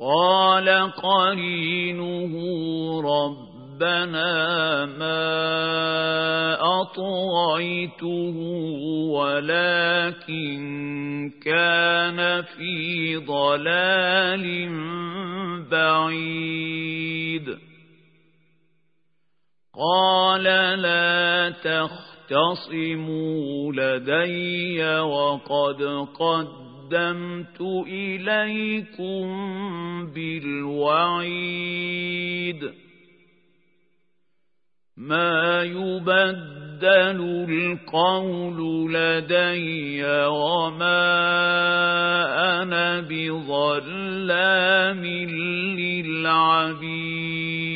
قال قرينه ربنا ما أطغيته ولكن كان في ضلال بعيد. قال لا تختصموا لدي وقد قدمت إليكم بالوعيد. ما يبدل القول لدي وما أنا بظلام للعبيد.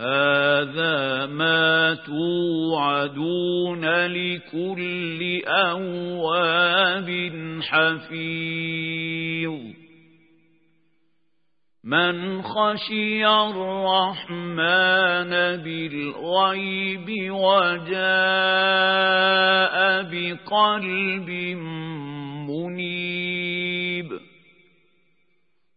هذا ما توعدون لكل أواب حفيظ من خشي الرحمن بالغيب وجاء بقلب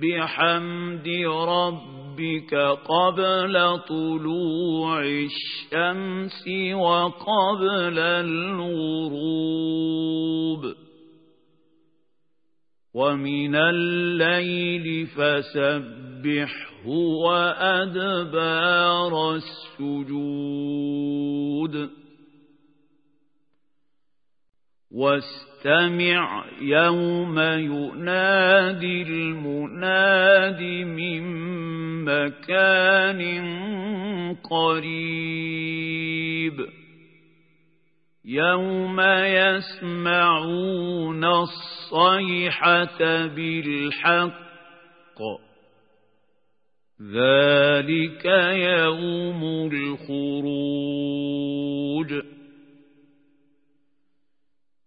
بحمد ربك قبل طلوع الشمس وقبل الغروب. ومن الليل فسبحه وأدبار السجود. واستمع يوم ينادي المناد من مكان قريب يوم يسمعون الصيحة بالحق ذلك يوم الخروج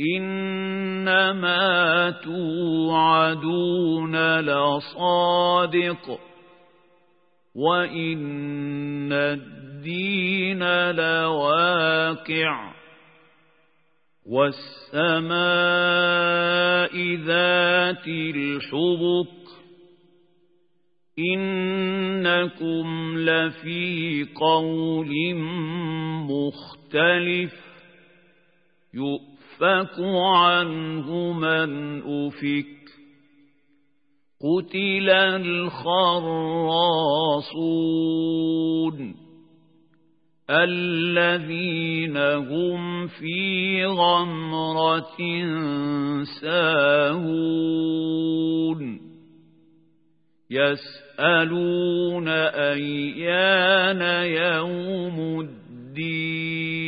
إنما توعدون لصادق وإن الدين لواقع والسماء ذات الحبك إنكم لفي قول مختلف يؤفك عنه من أفك قتل الخراصون الذين هم في غمرة ساهون يسألون أيان يوم الدين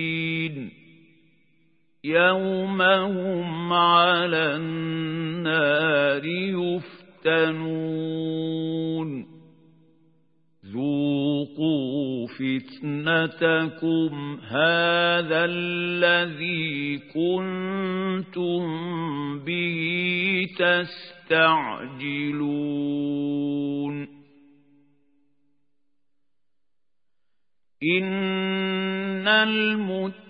يوم هم على النار يفتنون ذوقوا فتنتكم هذا الذي كنتم به تستعجلون إن المتقين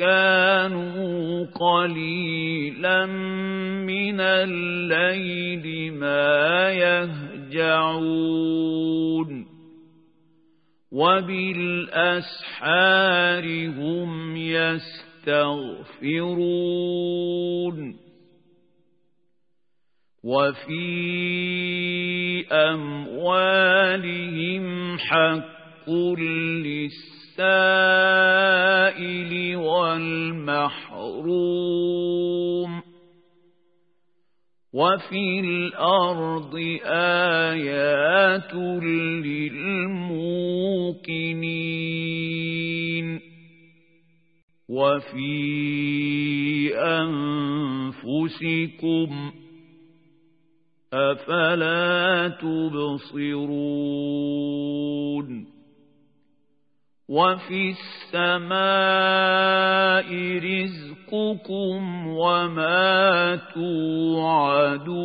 كانوا قليلا من الليل ما يهجعون وبالأسحار هم يستغفرون وفي أموالهم حق للسلام السائل والمحروم وفي الأرض آيات للموقنين وفي أنفسكم أفلا تبصرون وفي السماء رزقكم وما توعدون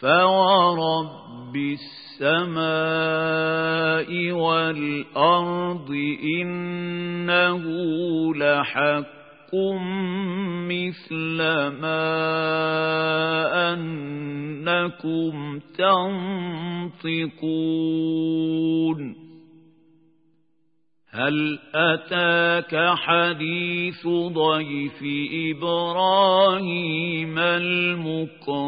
فورب السماء والأرض إنه لحق مثل ما أنكم تنطقون هل أتاك حديث ضيف إبراهيم المكرمين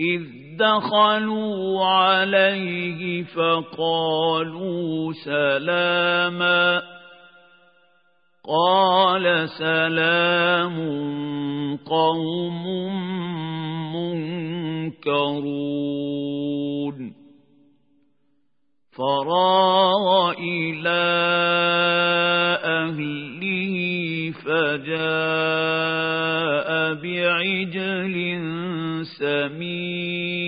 إذ دخلوا عليه فقالوا سلاماً قال سلام قوم منكرون. فراغ إلى أهله فجاء بعجل سمين.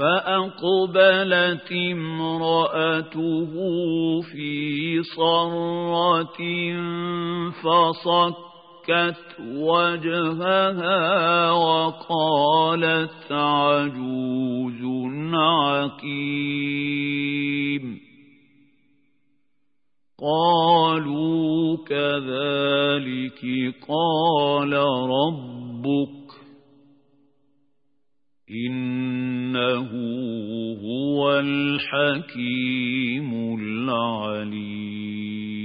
فأقبلت امرأته في صرة فصك فَكَّتْ وَجْهَهَا وَقَالَتْ عَجُوزٌ عَقِيمٌ. قَالُوا كَذَلِكِ قَالَ رَبُّكِ. إِنَّهُ هُوَ الْحَكِيمُ الْعَلِيمُ.